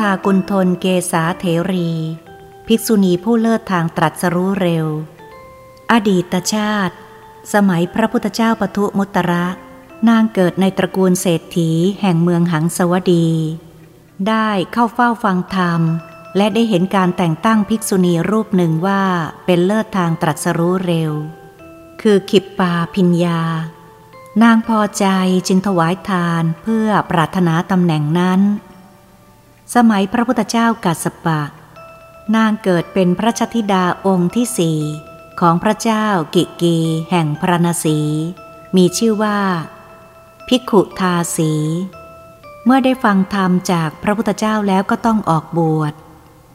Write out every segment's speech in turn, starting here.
9. พระพัฒนากุณฑลเกษาเถรี ภิกษุณีผู้เลิศทางตรัสรู้เร็ว อดีตชาติ สมัยพระพุทธเจ้าปทุมุตระ นางเกิดในตระกูลเศรษฐีแห่งเมืองหังสวดี ได้เข้าเฝ้าฟังธรรม และได้เห็นการแต่งตั้งภิกษุณีรูปหนึ่งว่าเป็นเลิศทางตรัสรู้เร็ว คือขิปปาพิญญานางพอใจจึงถวายทานเพื่อปรารถนาตำแหน่งนั้น สมัยพระพุทธเจ้ากัสปะ นางเกิดเป็นพระชธิดาองค์ที่สี่ของพระเจ้ากิกีแห่งพระนศีมีชื่อว่าภิกขุทาสี เมื่อได้ฟังธรรมจากพระพุทธเจ้าแล้วก็ต้องออกบวช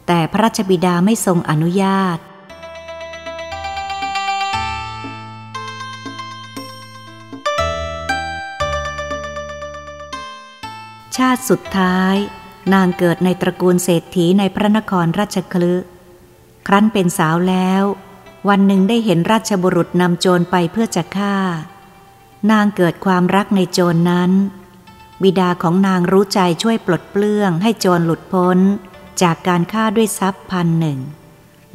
แต่พระราชบิดาไม่ทรงอนุญาต ชาติสุดท้าย นางเกิดในตระกูลเศรษฐีในพระนครราชคลึครั้นเป็นสาวแล้ว วันหนึ่งได้เห็นราชบุรุษนำโจรไปเพื่อจะฆ่า นางเกิดความรักในโจรนนั้น บิดาของนางรู้ใจช่วยปลดเปลื้องให้โจรหลุดพ้น จากการฆ่าด้วยทรัพย์พันหนึ่ง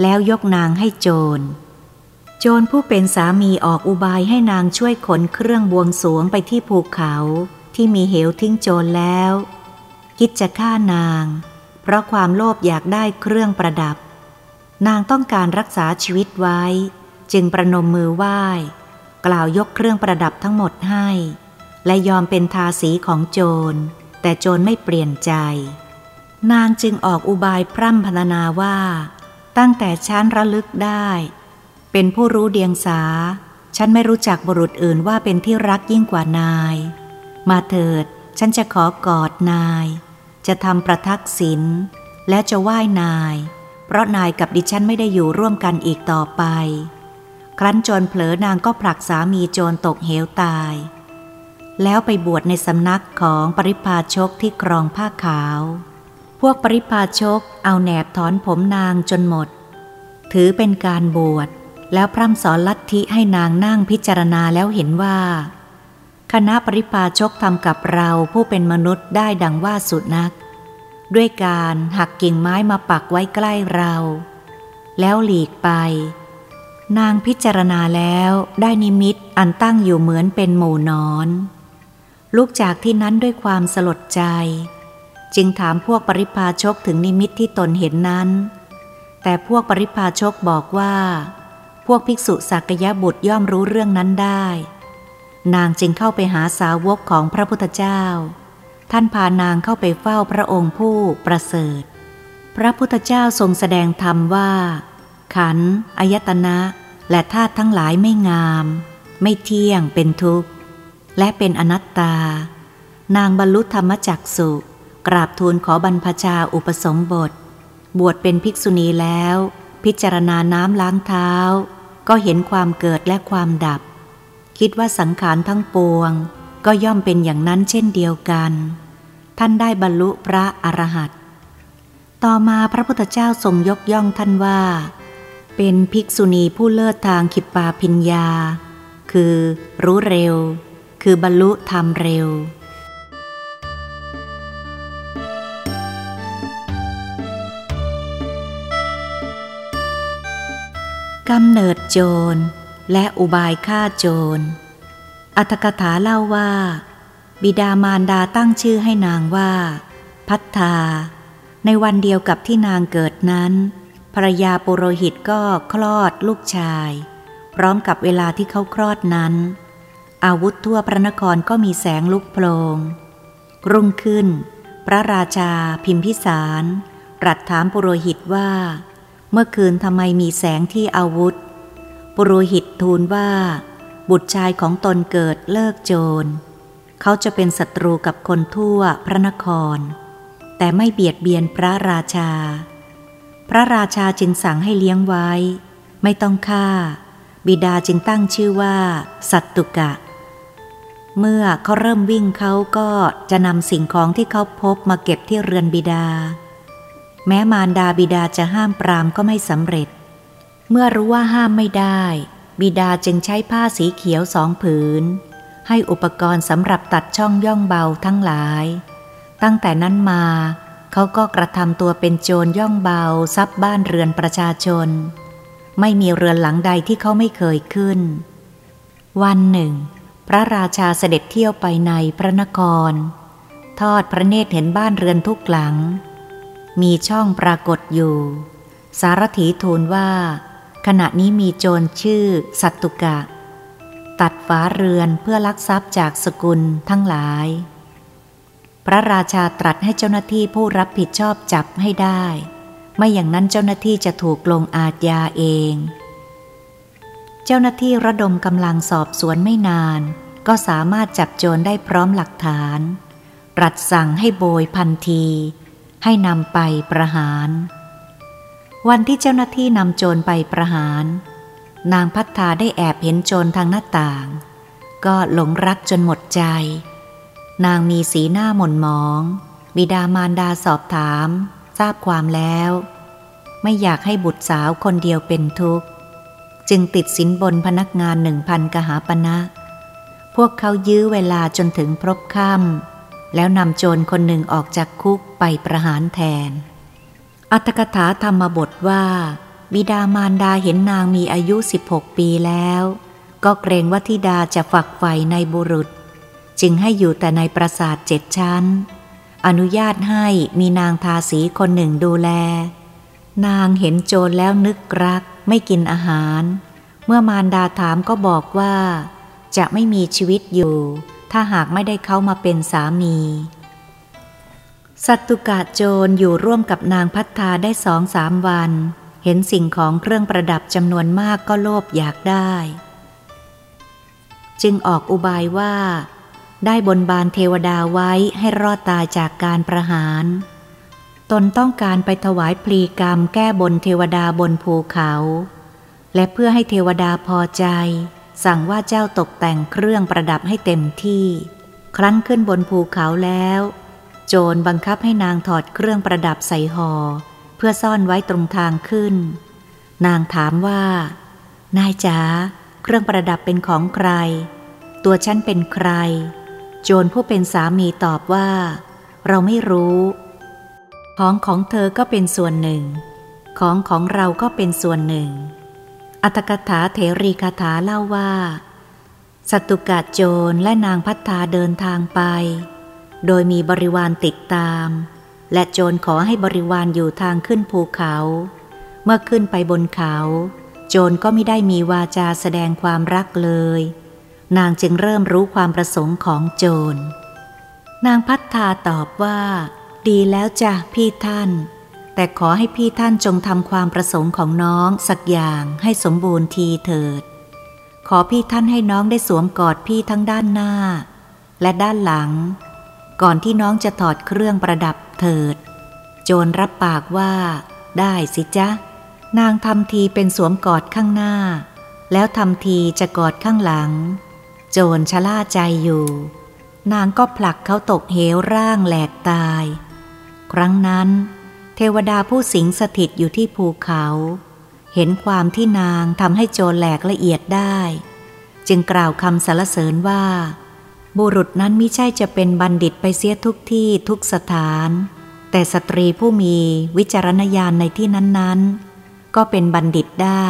แล้วยกนางให้โจร โจรผู้เป็นสามีออกอุบายให้นางช่วยขนเครื่องบวงสวงไปที่ภูเขาที่มีเหวทิ้งโจรแล้ว คิดจะฆ่านาง เพราะความโลภอยากได้เครื่องประดับ นางต้องการรักษาชีวิตไว้ จึงประนมมือไหว้ กล่าวยกเครื่องประดับทั้งหมดให้ และยอมเป็นทาสีของโจร แต่โจรไม่เปลี่ยนใจ นางจึงออกอุบายพร่ำพรรณนาว่า ตั้งแต่ฉันระลึกได้ เป็นผู้รู้เดียงสา ฉันไม่รู้จักบุรุษอื่นว่าเป็นที่รักยิ่งกว่านาย มาเถิดฉันจะขอกอดนาย จะทำประทักษิณและจะไหว้นาย เพราะนายกับดิฉันไม่ได้อยู่ร่วมกันอีกต่อไป ครั้นโจรเผลอนางก็ผลักสามีโจรตกเหวตาย แล้วไปบวชในสำนักของปริพาชกที่ครองผ้าขาว พวกปริพาชกเอาแหนบถอนผมนางจนหมด ถือเป็นการบวชแล้วพร่ำสอนลัทธิให้นางนั่งพิจารณาแล้วเห็นว่า คณะปริพาชกทำกับเราผู้เป็นมนุษย์ได้ดังว่าสุดนัก ด้วยการหักกิ่งไม้มาปักไว้ใกล้เรา แล้วหลีกไป นางพิจารณาแล้วได้นิมิตอันตั้งอยู่เหมือนเป็นหมู่นอน ลุกจากที่นั้นด้วยความสลดใจ จึงถามพวกปริพาชกถึงนิมิตที่ตนเห็นนั้น แต่พวกปริพาชกบอกว่า พวกภิกษุสักยะบุตรย่อมรู้เรื่องนั้นได้ นางจึงเข้าไปหาสาวกของพระพุทธเจ้า ท่านพานางเข้าไปเฝ้าพระองค์ผู้ประเสริฐ พระพุทธเจ้าทรงแสดงธรรมว่า ขันอายตนะ และธาตุทั้งหลายไม่งาม ไม่เที่ยงเป็นทุกข์ และเป็นอนัตตา นางบรรลุธรรมจักสุกราบทูลขอบรรพชาอุปสมบท บวชเป็นภิกษุณีแล้ว พิจารณาน้ำล้างเท้า ก็เห็นความเกิดและความดับ คิดว่าสังขารทั้งปวง ก็ย่อมเป็นอย่างนั้นเช่นเดียวกัน ท่านได้บรรลุพระอรหันต์ต่อมาพระพุทธเจ้าทรงยกย่องท่านว่า เป็นภิกษุณีผู้เลิศทางขิปปาพิญญา คือรู้เร็ว คือบรรลุธรรมเร็ว กำเนิดโจร และอุบายฆ่าโจร อัตถกถาเล่าว่า บิดามารดาตั้งชื่อให้นางว่า พัฒนาในวันเดียวกับที่นางเกิดนั้นภรยาปุโรหิตก็คลอดลูกชาย พร้อมกับเวลาที่เขาคลอดนั้น อาวุธทั่วพระนครก็มีแสงลุกโพลงรุ่งขึ้น พระราชาพิมพิสารตรัสถามปุโรหิตว่า เมื่อคืนทำไมมีแสงที่อาวุธ ปุโรหิตทูลว่า บุตรชายของตนเกิดเลิกโจร เขาจะเป็นศัตรูกับคนทั่วพระนคร แต่ไม่เบียดเบียนพระราชา พระราชาจึงสั่งให้เลี้ยงไว้ ไม่ต้องฆ่า บิดาจึงตั้งชื่อว่า สัตตุกะ เมื่อเขาเริ่มวิ่งเขาก็จะนำสิ่งของที่เขาพบมาเก็บที่เรือนบิดา แม้มารดาบิดาจะห้ามปรามก็ไม่สำเร็จ เมื่อรู้ว่าห้ามไม่ได้ บิดาจึงใช้ผ้าสีเขียวสองผืน ให้อุปกรณ์สำหรับตัดช่องย่องเบาทั้งหลาย ตั้งแต่นั้นมาเขาก็กระทำตัวเป็นโจรย่องเบาทรัพย์บ้านเรือนประชาชน ไม่มีเรือนหลังใดที่เขาไม่เคยขึ้น วันหนึ่ง พระราชาเสด็จเที่ยวไปในพระนคร ทอดพระเนตรเห็นบ้านเรือนทุกหลัง มีช่องปรากฏอยู่ สารถีทูลว่า ขณะนี้มีโจรชื่อสัตตุกะ ตัดฝาเรือนเพื่อลักทรัพย์จากสกุลทั้งหลาย พระราชาตรัสให้เจ้าหน้าที่ผู้รับผิดชอบจับให้ได้ ไม่อย่างนั้นเจ้าหน้าที่จะถูกลงอาญาเอง เจ้าหน้าที่ระดมกำลังสอบสวนไม่นาน ก็สามารถจับโจรได้พร้อมหลักฐานรัดสั่งให้โบยพันที ให้นำไปประหาร วันที่เจ้าหน้าที่นำโจรไปประหาร นางพัฒนาได้แอบเห็นโจรทางหน้าต่าง ก็หลงรักจนหมดใจ นางมีสีหน้าหม่นหมอง บิดามารดาสอบถาม ทราบความแล้ว ไม่อยากให้บุตรสาวคนเดียวเป็นทุกข์ จึงติดสินบนพนักงานหนึ่งพันกหาปณะพวกเขายื้อเวลาจนถึงพรบค่ำแล้วนำโจรคนหนึ่งออกจากคุกไปประหารแทน อัตถกถาธรรมบทว่า บิดามารดาเห็นนางมีอายุ 16 ปีแล้ว ก็เกรงว่าทิดาจะฝักใฝ่ในบุรุษ จึงให้อยู่แต่ในปราสาทเจ็ดชั้น อนุญาตให้มีนางทาสีคนหนึ่งดูแล นางเห็นโจรแล้วนึกรักไม่กินอาหาร เมื่อมารดาถามก็บอกว่า จะไม่มีชีวิตอยู่ ถ้าหากไม่ได้เขามาเป็นสามี สัตตุกะโจรอยู่ร่วมกับนางพัฒนาได้สองสามวัน เห็นสิ่งของเครื่องประดับจำนวนมากก็โลภอยากได้ จึงออกอุบายว่า ได้บนบานเทวดาไว้ให้รอดตายจากการประหาร ตนต้องการไปถวายพลีกรรมแก้บนเทวดาบนภูเขา และเพื่อให้เทวดาพอใจ สั่งว่าเจ้าตกแต่งเครื่องประดับให้เต็มที่ ครั้นขึ้นบนภูเขาแล้ว โจรบังคับให้นางถอดเครื่องประดับใส่หอ่อเพื่อซ่อนไว้ตรงทางขึ้น นางถามว่า นายจ๋าเครื่องประดับเป็นของใคร ตัวฉันเป็นใคร โจรผู้เป็นสามีตอบว่า เราไม่รู้ ของของเธอก็เป็นส่วนหนึ่ง ของของเราก็เป็นส่วนหนึ่ง อัตกถาเถรีคาถาเล่าว่าสตุกะโจรและนางพัฒนาเดินทางไป โดยมีบริวารติดตาม และโจรขอให้บริวารอยู่ทางขึ้นภูเขา เมื่อขึ้นไปบนเขา โจรก็ไม่ได้มีวาจาแสดงความรักเลย นางจึงเริ่มรู้ความประสงค์ของโจร นางพัฒนาตอบว่า ดีแล้วจ้ะพี่ท่าน แต่ขอให้พี่ท่านจงทำความประสงค์ของน้องสักอย่างให้สมบูรณ์ทีเถิด ขอพี่ท่านให้น้องได้สวมกอดพี่ทั้งด้านหน้า และด้านหลัง ก่อนที่น้องจะถอดเครื่องประดับเถิด โจรรับปากว่า ได้สิจ๊ะ นางทำทีเป็นสวมกอดข้างหน้า แล้วทำทีจะกอดข้างหลัง โจรชะล่าใจอยู่ นางก็ผลักเขาตกเหวร่างแหลกตาย ครั้งนั้น เทวดาผู้สิงสถิตอยู่ที่ภูเขา เห็นความที่นางทำให้โจรแหลกละเอียดได้ จึงกล่าวคำสรรเสริญว่า บุรุษนั้นมิใช่จะเป็นบัณฑิตไปเสียทุกที่ทุกสถาน แต่สตรีผู้มีวิจารณญาณในที่นั้น ๆ ก็เป็นบัณฑิตได้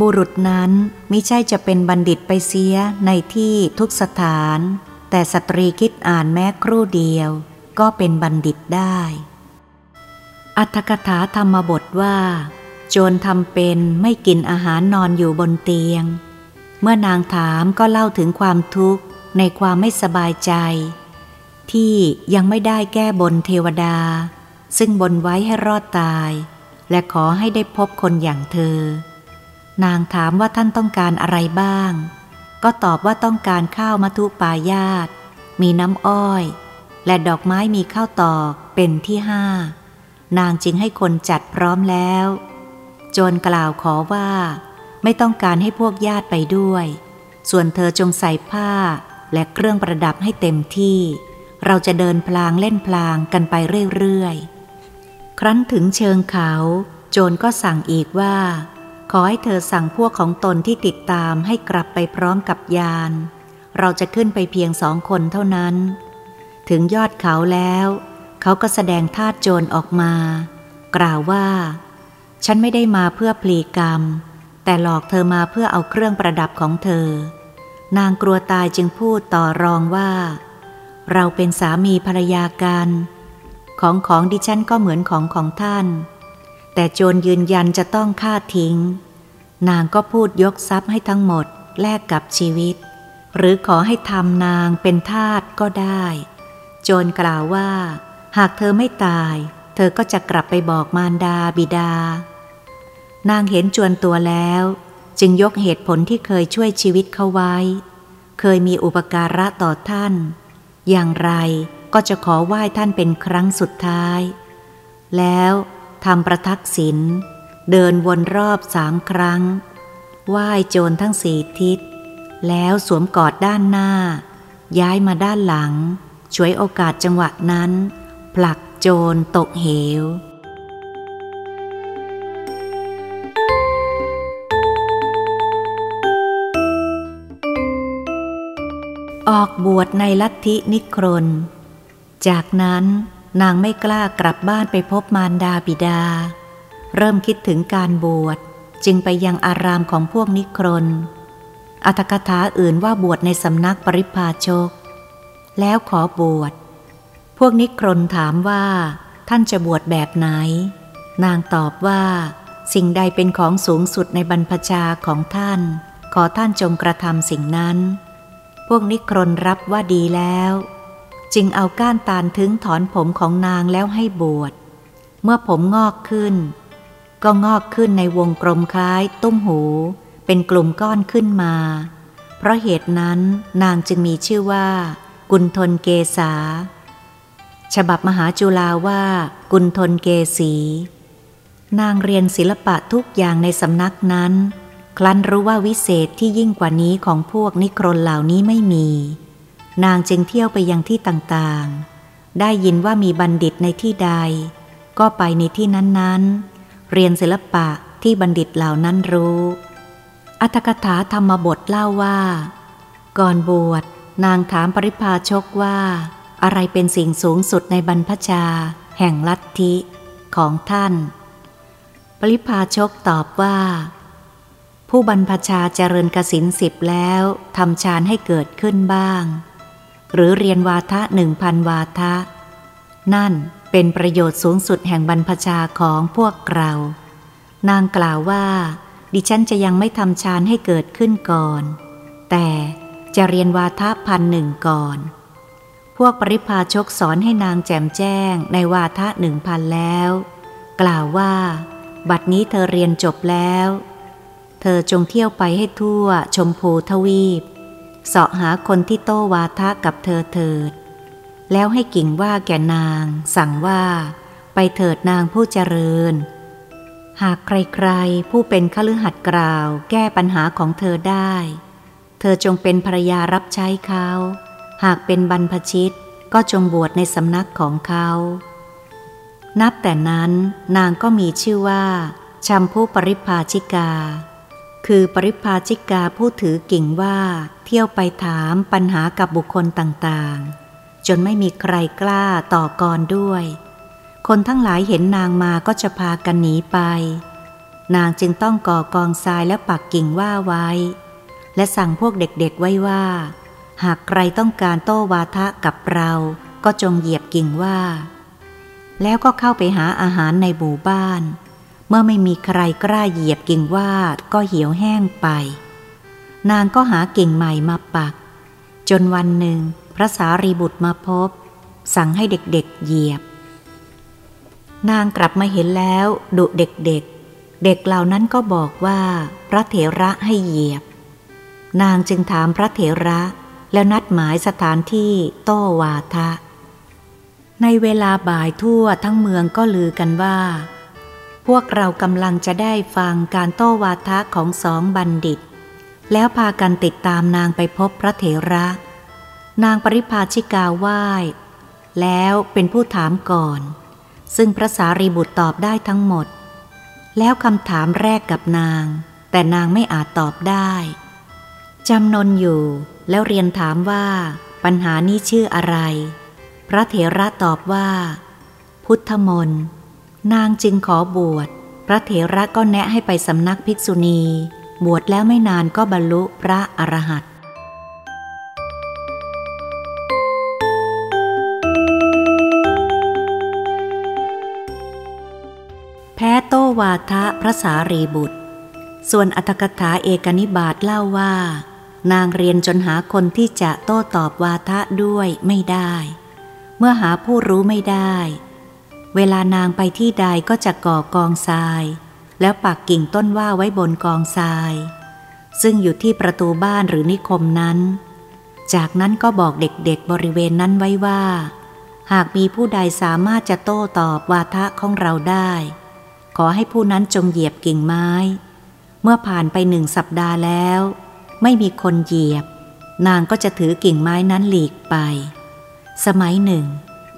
บุรุษนั้นไม่ใช่จะเป็นบัณฑิตไปเสียในที่ทุกสถาน แต่สตรีคิดอ่านแม้ครู่เดียว ก็เป็นบัณฑิตได้ อัตถกถาธรรมบทว่า โจรทำเป็นไม่กินอาหารนอนอยู่บนเตียง เมื่อนางถามก็เล่าถึงความทุกข์ ในความไม่สบายใจ ที่ยังไม่ได้แก้บนเทวดา ซึ่งบนไว้ให้รอดตาย และขอให้ได้พบคนอย่างเธอ นางถามว่าท่านต้องการอะไรบ้าง ก็ตอบว่าต้องการข้าวมัทุปายาต มีน้ำอ้อย และดอกไม้มีข้าวตอกเป็นที่ห้านางจึงให้คนจัดพร้อมแล้ว โจรกล่าวขอว่า ไม่ต้องการให้พวกญาติไปด้วย ส่วนเธอจงใส่ผ้า และเครื่องประดับให้เต็มที่ เราจะเดินพลางเล่นพลางกันไปเรื่อยๆ ครั้นถึงเชิงเขา โจรก็สั่งอีกว่า ขอให้เธอสั่งพวกของตนที่ติดตามให้กลับไปพร้อมกับยาน เราจะขึ้นไปเพียงสองคนเท่านั้น ถึงยอดเขาแล้ว เขาก็แสดงท่าโจรออกมา กล่าวว่า ฉันไม่ได้มาเพื่อพลีกรรม แต่หลอกเธอมาเพื่อเอาเครื่องประดับของเธอ นางกลัวตายจึงพูดต่อรองว่า เราเป็นสามีภรรยากัน ของของดิฉันก็เหมือนของของท่าน แต่โจรยืนยันจะต้องฆ่าทิ้ง นางก็พูดยกทรัพย์ให้ทั้งหมดแลกกับชีวิต หรือขอให้ทำนางเป็นทาสก็ได้ โจรกล่าวว่า หากเธอไม่ตาย เธอก็จะกลับไปบอกมารดาบิดา นางเห็นจวนตัวแล้ว จึงยกเหตุผลที่เคยช่วยชีวิตเขาไว้ เคยมีอุปการะต่อท่าน อย่างไรก็จะขอไหว้ท่านเป็นครั้งสุดท้าย แล้วทำประทักษิณเดินวนรอบสามครั้ง ไหว้โจรทั้งสี่ทิศ แล้วสวมกอดด้านหน้า ย้ายมาด้านหลัง ช่วยโอกาสจังหวะนั้น ผลักโจรตกเหว ออกบวชในลัทธินิครน จากนั้นนางไม่กล้ากลับบ้านไปพบมารดาบิดา เริ่มคิดถึงการบวชจึงไปยังอารามของพวกนิครน อัตกถาอื่นว่าบวชในสำนักปริพาชก แล้วขอบวช พวกนิครนถามว่า ท่านจะบวชแบบไหน นางตอบว่า สิ่งใดเป็นของสูงสุดในบรรพชาของท่าน ขอท่านจงกระทำสิ่งนั้น วกนิครนรับว่าดีแล้ว จึงเอาก้านตาลถึงถอนผมของนางแล้วให้บวช เมื่อผมงอกขึ้น ก็งอกขึ้นในวงกลมคล้ายตุ้มหู เป็นกลุ่มก้อนขึ้นมา เพราะเหตุนั้นนางจึงมีชื่อว่า กุณฑลเกษาฉบับมหาจุฬาว่า กุณฑลเกษี นางเรียนศิลปะทุกอย่างในสำนักนั้น คลั้นรู้ว่าวิเศษที่ยิ่งกว่านี้ของพวกนิครนเหล่านี้ไม่มี นางจึงเที่ยวไปยังที่ต่างๆ ได้ยินว่ามีบัณฑิตในที่ใด ก็ไปในที่นั้นๆ เรียนศิลปะที่บัณฑิตเหล่านั้นรู้ อัตถกถาธรรมบทเล่าว่า ก่อนบวชนางถามปริพาชกว่า อะไรเป็นสิ่งสูงสุดในบรรพชา แห่งลัทธิของท่าน ปริพาชกตอบว่า ผู้บรรพชาเจริญกสินสิบแล้วทำฌานให้เกิดขึ้นบ้าง หรือเรียนวาทะหนึ่งพันวาทะ นั่นเป็นประโยชน์สูงสุดแห่งบรรพชาของพวกเรา นางกล่าวว่า ดิฉันจะยังไม่ทำฌานให้เกิดขึ้นก่อน แต่จะเรียนวาทะพันหนึ่งก่อน พวกปริพาชกสอนให้นางแจมแจ้งในวาทะหนึ่งพันแล้ว กล่าวว่า บัดนี้เธอเรียนจบแล้ว เธอจงเที่ยวไปให้ทั่วชมพูทวีป เสาะหาคนที่โต้วาทะกับเธอเถิด แล้วให้กิ่งว่าแก่นาง สั่งว่า ไปเถิดนางผู้เจริญ หากใครๆ ผู้เป็นขลือหัดกล่าว แก้ปัญหาของเธอได้ เธอจงเป็นภรยารับใช้เขา หากเป็นบรรพชิตก็จงบวชในสำนักของเขา นับแต่นั้นนางก็มีชื่อว่าชัมพูปริพาชิกา คือปริพาชิกาผู้ถือกิ่งว่า เที่ยวไปถามปัญหากับบุคคลต่างๆ จนไม่มีใครกล้าต่อกรด้วย คนทั้งหลายเห็นนางมาก็จะพากันหนีไป นางจึงต้องก่อกองทรายและปักกิ่งว่าไว้ และสั่งพวกเด็กๆไว้ว่า หากใครต้องการโต้วาทะกับเรา ก็จงเหยียบกิ่งว่า แล้วก็เข้าไปหาอาหารในหมู่บ้าน มื่อไม่มีใครกล้าเหยียบกิ่งว่าก็เหี่ยวแห้งไป นางก็หากิ่งใหม่มาปัก จนวันหนึ่งพระสารีบุตรมาพบ สั่งให้เด็กๆเหยียบ นางกลับมาเห็นแล้วดุเด็กๆเเด็กเหล่านั้นก็บอกว่าพระเถระให้เหยียบ นางจึงถามพระเถระแล้วนัดหมายสถานที่โต้วาทะ ในเวลาบ่ายทั่วทั้งเมืองก็ลือกันว่า พวกเรากำลังจะได้ฟังการโต้วาทะของสองบัณฑิต แล้วพากันติดตามนางไปพบพระเถระ นางปริพาชิกาไหว้ แล้วเป็นผู้ถามก่อน ซึ่งพระสารีบุตรตอบได้ทั้งหมด แล้วคำถามแรกกับนาง แต่นางไม่อาจตอบได้จำนนอยู่แล้วเรียนถามว่า ปัญหานี้ชื่ออะไร พระเถระตอบว่า พุทธมนต์ นางจึงขอบวช พระเถระก็แนะให้ไปสำนักภิกษุณี บวชแล้วไม่นานก็บรรลุพระอรหันต์แพ้โตวาทะพระสารีบุตร ส่วนอัตถกถาเอกนิบาตเล่าว่า นางเรียนจนหาคนที่จะโต้ตอบวาทะด้วยไม่ได้ เมื่อหาผู้รู้ไม่ได้ เวลานางไปที่ใดก็จะก่อกองทราย แล้วปักกิ่งต้นว่าไว้บนกองทราย ซึ่งอยู่ที่ประตูบ้านหรือนิคมนั้น จากนั้นก็บอกเด็กๆบริเวณนั้นไว้ว่า หากมีผู้ใดสามารถจะโต้ตอบวาทะของเราได้ ขอให้ผู้นั้นจงเหยียบกิ่งไม้ เมื่อผ่านไปหนึ่งสัปดาห์แล้ว ไม่มีคนเหยียบ นางก็จะถือกิ่งไม้นั้นหลีกไป สมัยหนึ่ง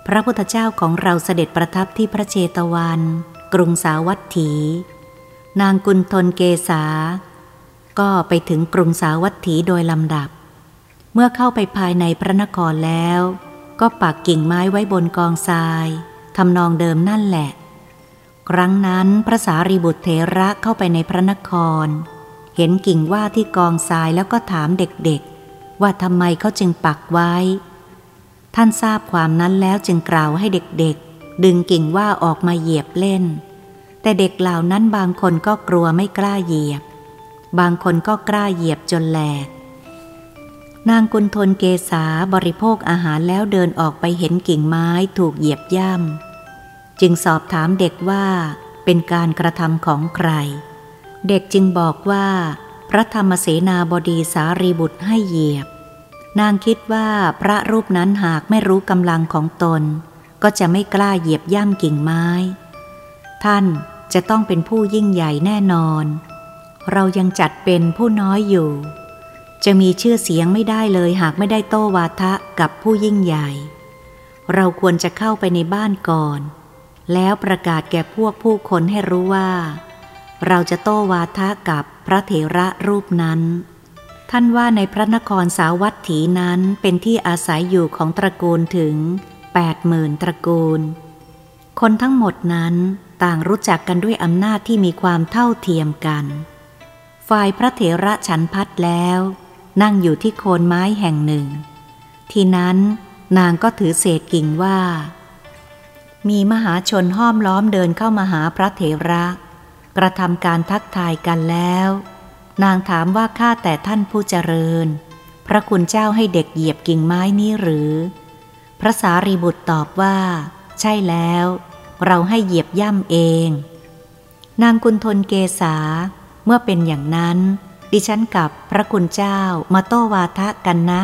พระพุทธเจ้าของเราเสด็จประทับที่พระเจตวัน กรุงสาวัตถี นางกุลทนเกษา ก็ไปถึงกรุงสาวัตถีโดยลำดับ เมื่อเข้าไปภายในพระนครแล้ว ก็ปักกิ่งไม้ไว้บนกองทรายทำนองเดิมนั่นแหละ ครั้งนั้นพระสารีบุตรเถระเข้าไปในพระนคร เห็นกิ่งว่าที่กองทรายแล้วก็ถามเด็กๆ ว่าทำไมเขาจึงปักไว้ ท่านทราบความนั้นแล้วจึงกล่าวให้เด็กๆ ดึงกิ่งว่าออกมาเหยียบเล่น แต่เด็กเหล่านั้นบางคนก็กลัวไม่กล้าเหยียบ บางคนก็กล้าเหยียบจนแหลก นางกุลทนเกษาบริโภคอาหารแล้วเดินออกไปเห็นกิ่งไม้ถูกเหยียบย่ำจึงสอบถามเด็กว่าเป็นการกระทำของใคร เด็กจึงบอกว่า พระธรรมเสนาบดีสารีบุตรให้เหยียบ นางคิดว่าพระรูปนั้นหากไม่รู้กำลังของตน ก็จะไม่กล้าเหยียบย่ำกิ่งไม้ ท่านจะต้องเป็นผู้ยิ่งใหญ่แน่นอน เรายังจัดเป็นผู้น้อยอยู่ จะมีชื่อเสียงไม่ได้เลยหากไม่ได้โต้วาทะกับผู้ยิ่งใหญ่ เราควรจะเข้าไปในบ้านก่อน แล้วประกาศแก่พวกผู้คนให้รู้ว่า เราจะโต้วาทะกับพระเถระรูปนั้น ท่านว่าในพระนครสาวัตถีนั้นเป็นที่อาศัยอยู่ของตระกูลถึงแปดหมื่นตระกูล คนทั้งหมดนั้นต่างรู้จักกันด้วยอำนาจที่มีความเท่าเทียมกัน ฝ่ายพระเถระฉันพัดแล้ว นั่งอยู่ที่โคนไม้แห่งหนึ่ง ทีนั้นนางก็ถือเศษกิ่งว่า มีมหาชนห้อมล้อมเดินเข้ามาหาพระเถระ กระทำการทักทายกันแล้ว นางถามว่าข้าแต่ท่านผู้เจริญ พระคุณเจ้าให้เด็กเหยียบกิ่งไม้นี้หรือ พระสารีบุตรตอบว่า ใช่แล้ว เราให้เหยียบย่ำเอง นางกุณทนเกษาเมื่อเป็นอย่างนั้น ดิฉันกับพระคุณเจ้ามาโต้วาทะกันนะ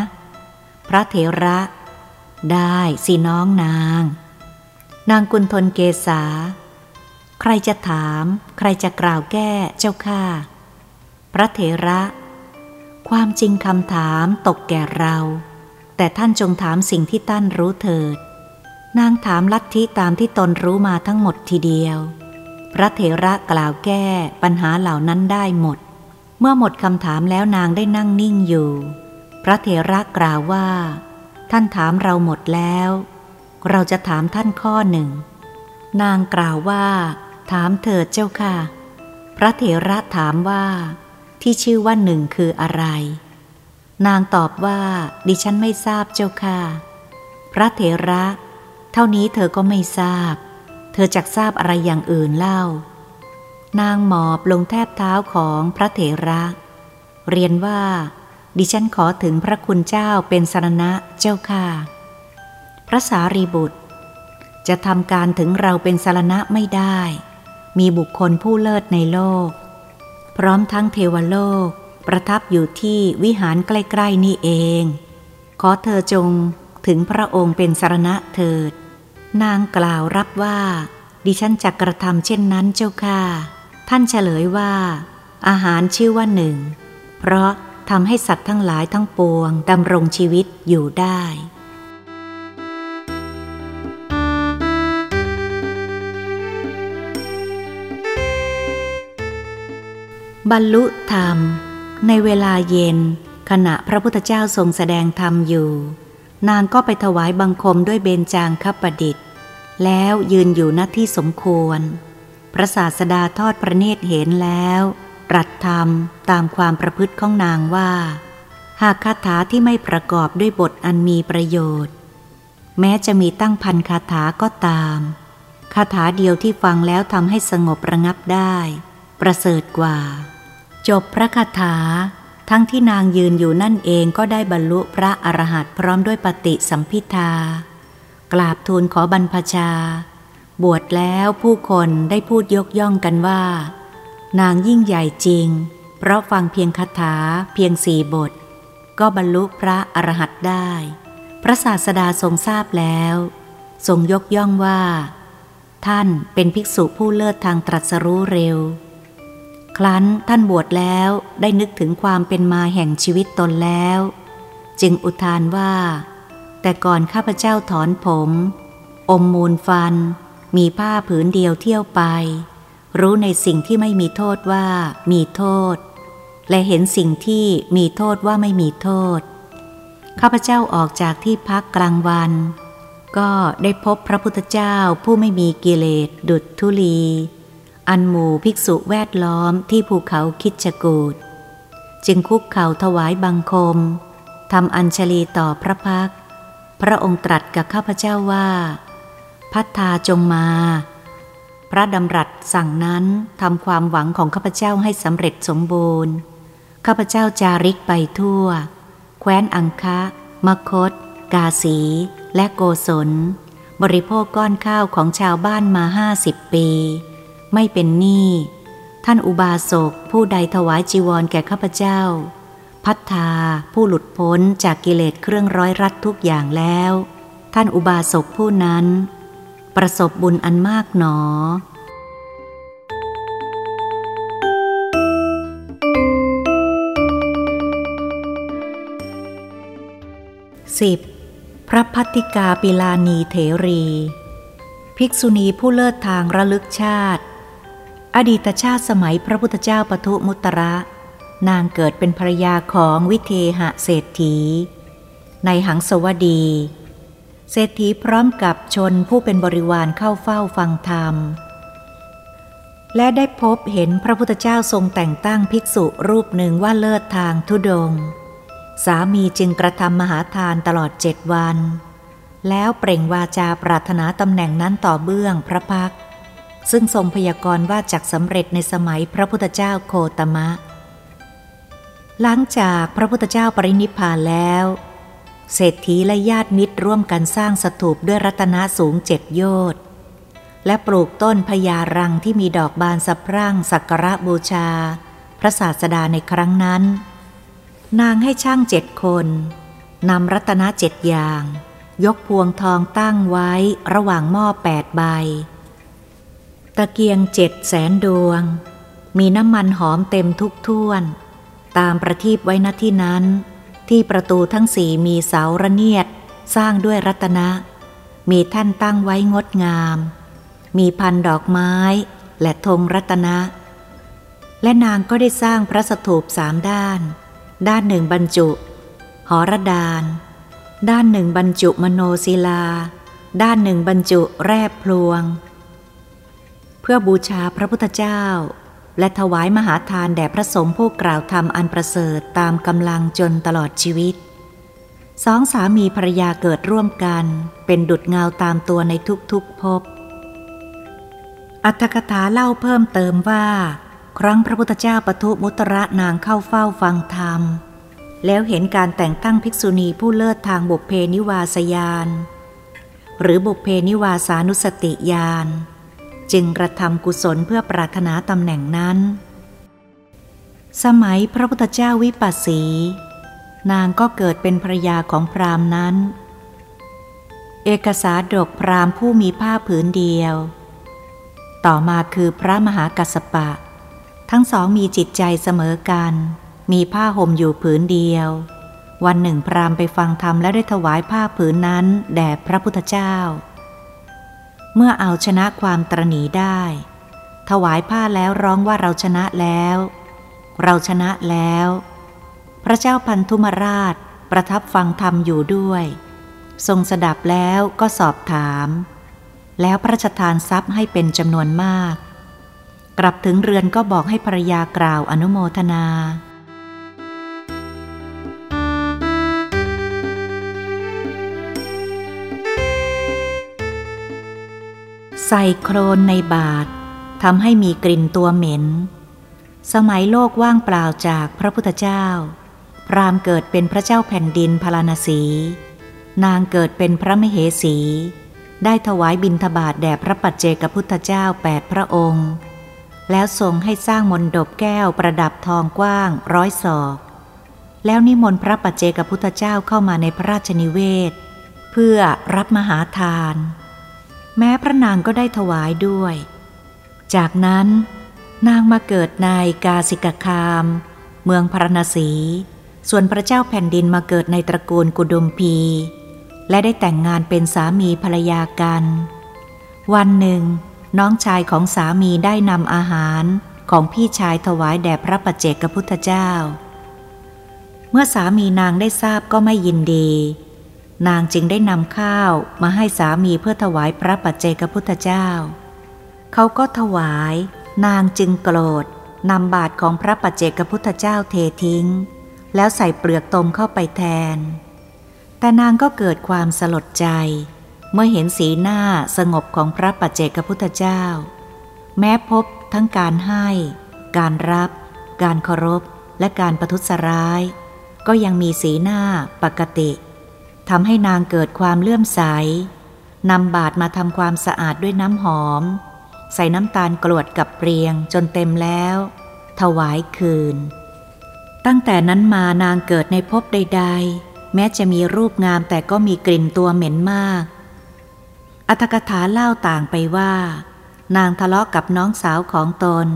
พระเถระ ได้สิน้องนาง นางกุณทนเกษา ใครจะถาม ใครจะกล่าวแก้เจ้าข้า พระเถระ ความจริงคำถามตกแก่เรา แต่ท่านจงถามสิ่งที่ท่านรู้เถิด นางถามลัทธิตามที่ตนรู้มาทั้งหมดทีเดียว พระเถระกล่าวแก้ปัญหาเหล่านั้นได้หมด เมื่อหมดคำถามแล้วนางได้นั่งนิ่งอยู่ พระเถระกล่าวว่า ท่านถามเราหมดแล้ว เราจะถามท่านข้อหนึ่ง นางกล่าวว่า ถามเถิดเจ้าค่ะ พระเถระถามว่า ที่ชื่อว่าหนึ่งคืออะไร นางตอบว่า ดิฉันไม่ทราบเจ้าค่ะ พระเถระ เท่านี้เธอก็ไม่ทราบ เธอจักทราบอะไรอย่างอื่นเล่า นางหมอบลงแทบเท้าของพระเถระ เรียนว่า ดิฉันขอถึงพระคุณเจ้าเป็นสรณะเจ้าค่ะ พระสารีบุตร จะทำการถึงเราเป็นสารณะไม่ได้ มีบุคคลผู้เลิศในโลก พร้อมทั้งเทวโลก ประทับอยู่ที่วิหารใกล้ ๆ นี่เอง ขอเธอจงถึงพระองค์เป็นสารณะเถิด นางกล่าวรับว่า ดิฉันจะกระทำเช่นนั้นเจ้าค่ะ ท่านเฉลยว่า อาหารชื่อว่าหนึ่ง เพราะทำให้สัตว์ทั้งหลายทั้งปวงดำรงชีวิตอยู่ได้ บรรลุธรรม ในเวลาเย็น ขณะพระพุทธเจ้าทรงแสดงธรรมอยู่ นางก็ไปถวายบังคมด้วยเบญจางคประดิษฐ์ แล้วยืนอยู่หน้าที่สมควร พระศาสดาทอดพระเนตรเห็นแล้วตรัสธรรมตามความประพฤติของนางว่า หากคาถาที่ไม่ประกอบด้วยบทอันมีประโยชน์ แม้จะมีตั้งพันคาถาก็ตามคาถาเดียวที่ฟังแล้วทำให้สงบระงับได้ ประเสริฐกว่า จบพระคาถา ทั้งที่นางยืนอยู่นั่นเองก็ได้บรรลุพระอรหันต์พร้อมด้วยปฏิสัมพิทากราบทูลขอบรรพชา บวชแล้วผู้คนได้พูดยกย่องกันว่า นางยิ่งใหญ่จริง เพราะฟังเพียงคาถาเพียงสี่บท ก็บรรลุพระอรหันต์ได้ พระศาสดาทรงทราบแล้ว ทรงยกย่องว่า ท่านเป็นภิกษุผู้เลิศทางตรัสรู้เร็ว ครั้นท่านบวชแล้วได้นึกถึงความเป็นมาแห่งชีวิตตนแล้ว จึงอุทานว่า แต่ก่อนข้าพเจ้าถอนผม อมมูลฟัน มีผ้าผืนเดียวเที่ยวไป รู้ในสิ่งที่ไม่มีโทษว่ามีโทษ และเห็นสิ่งที่มีโทษว่าไม่มีโทษ ข้าพเจ้าออกจากที่พักกลางวัน ก็ได้พบพระพุทธเจ้าผู้ไม่มีกิเลสดุจทุลี อันหมู่ภิกษุแวดล้อมที่ภูเขาคิดจกูดจึงคุกเข่าถวายบังคมทำอัญชลีต่อพระพัก พระองค์ตรัสกับข้าพเจ้าว่า พัฒธาจงมา พระดำรัสสั่งนั้นทำความหวังของข้าพเจ้าให้สำเร็จสมบูรณ์ ข้าพเจ้าจาริกไปทั่ว แคว้นอังคะ มคต กาสี และโกศล บริโภคก้อนข้าวของชาวบ้านมาห้าสิบปี ไม่เป็นหนี้ท่านอุบาสกผู้ใดถวายจีวรแก่ข้าพเจ้า พัฒธาผู้หลุดพ้นจากกิเลสเครื่องร้อยรัดทุกอย่างแล้ว ท่านอุบาสกผู้นั้น ประสบบุญอันมากหนอสิบพระพัติกาปิลานีเถรี ภิกษุณีผู้เลิศทางระลึกชาติ อดีตชาติสมัยพระพุทธเจ้าปทุมุตระ นางเกิดเป็นภรยาของวิเทหะเศรษฐี ในหังสวดี เศรษฐีพร้อมกับชนผู้เป็นบริวารเข้าเฝ้าฟังธรรม และได้พบเห็นพระพุทธเจ้าทรงแต่งตั้งภิกษุรูปหนึ่งว่าเลิศทางทุดง สามีจึงกระทำมหาทานตลอดเจ็ดวัน แล้วเปล่งวาจาปรารถนาตำแหน่งนั้นต่อเบื้องพระพักต ซึ่งทรงพยากรณ์ว่าจากสำเร็จในสมัยพระพุทธเจ้าโคตมะ หลังจากพระพุทธเจ้าปรินิพพานแล้ว เศรษฐีและญาติมิตรร่วมกันสร้างสถูปด้วยรัตนะสูงเจ็ดโยชน์และปลูกต้นพญารังที่มีดอกบานสะพรั่งสักการะบูชา พระศาสดาในครั้งนั้น นางให้ช่างเจ็ดคนนำรัตนะเจ็ดอย่าง ยกพวงทองตั้งไว้ระหว่างหม้อแปดใบ ตะเกียงเจ็ดแสนดวง มีน้ำมันหอมเต็มทุกท่วน ตามประทีปไว้ณที่นั้น ที่ประตูทั้งสี่มีเสาระเนียด สร้างด้วยรัตนะ มีท่านตั้งไว้งดงาม มีพันดอกไม้และธงรัตนะ และนางก็ได้สร้างพระสถูปสามด้าน ด้านหนึ่งบรรจุ หอระดาน ด้านหนึ่งบรรจุมโนศิลา ด้านหนึ่งบรรจุแร่พลวง พื่อบูชาพระพุทธเจ้า และถวายมหาทานแด่พระสงฆ์ผู้กล่าวธรรมอันประเสริฐตามกำลังจนตลอดชีวิต สองสามีภรรยาเกิดร่วมกัน เป็นดุดเงาตามตัวในทุกๆภพอัตถกถาเล่าเพิ่มเติมว่า ครั้งพระพุทธเจ้าปทุมุตระนางเข้าเฝ้าฟังธรรม แล้วเห็นการแต่งตั้งภิกษุณีผู้เลิศทางบุพเพนิวาสยาน หรือบุพเพนิวาสานุสติยาน จึงกระทำกุศลเพื่อปรารถนาตำแหน่งนั้น สมัยพระพุทธเจ้าวิปัสสี นางก็เกิดเป็นภรยาของพราหมณ์นั้น เอกสาดกพราหมณ์ผู้มีผ้าผืนเดียว ต่อมาคือพระมหากัสปะ ทั้งสองมีจิตใจเสมอกัน มีผ้าห่มอยู่ผืนเดียว วันหนึ่งพราหมณ์ไปฟังธรรมและได้ถวายผ้าผืนนั้น แด่พระพุทธเจ้า เมื่อเอาชนะความตรณีได้ ถวายผ้าแล้วร้องว่าเราชนะแล้ว เราชนะแล้ว พระเจ้าพันธุมราชประทับฟังธรรมอยู่ด้วย ทรงสดับแล้วก็สอบถาม แล้วพระราชทานทรัพย์ให้เป็นจำนวนมาก กลับถึงเรือนก็บอกให้ภรรยากล่าวอนุโมทนา ใส่โครนในบาททำให้มีกลิ่นตัวเหม็น สมัยโลกว่างเปล่าจากพระพุทธเจ้า พรามเกิดเป็นพระเจ้าแผ่นดินพาราณสี นางเกิดเป็นพระมเหสี ได้ถวายบิณฑบาตแด่พระปัจเจกพุทธเจ้าแปดพระองค์ แล้วทรงให้สร้างมนดบแก้วประดับทองกว้างร้อยศอก แล้วนิมนต์พระปัจเจกพุทธเจ้าเข้ามาในพระราชนิเวศ เพื่อรับมหาทาน แม้พระนางก็ได้ถวายด้วย จากนั้น นางมาเกิดในกาสิกคาม เมืองพรณสี ส่วนพระเจ้าแผ่นดินมาเกิดในตระกูลกุดุมพี และได้แต่งงานเป็นสามีภรรยากัน วันหนึ่ง น้องชายของสามีได้นำอาหารของพี่ชายถวายแด่พระปัจเจกพุทธเจ้า เมื่อสามีนางได้ทราบก็ไม่ยินดี นางจึงได้นำข้าวมาให้สามีเพื่อถวายพระปัจเจกพุทธเจ้า เขาก็ถวาย นางจึงโกรธนำบาทของพระปัจเจกพุทธเจ้าเททิ้ง แล้วใส่เปลือกตมเข้าไปแทน แต่นางก็เกิดความสลดใจ เมื่อเห็นสีหน้าสงบของพระปัจเจกพุทธเจ้า แม้พบทั้งการให้ การรับ การเคารพ และการประทุษร้าย ก็ยังมีสีหน้าปกติ ทำให้นางเกิดความเลื่อมใสนำบาทมาทำความสะอาดด้วยน้ำหอม ใส่น้ำตาลกรวดกับเปรียงจนเต็มแล้ว ถวายคืน ตั้งแต่นั้นมานางเกิดในภพใด ๆ แม้จะมีรูปงามแต่ก็มีกลิ่นตัวเหม็นมาก อัตกถาเล่าต่างไปว่า นางทะเลาะกับน้องสาวของตน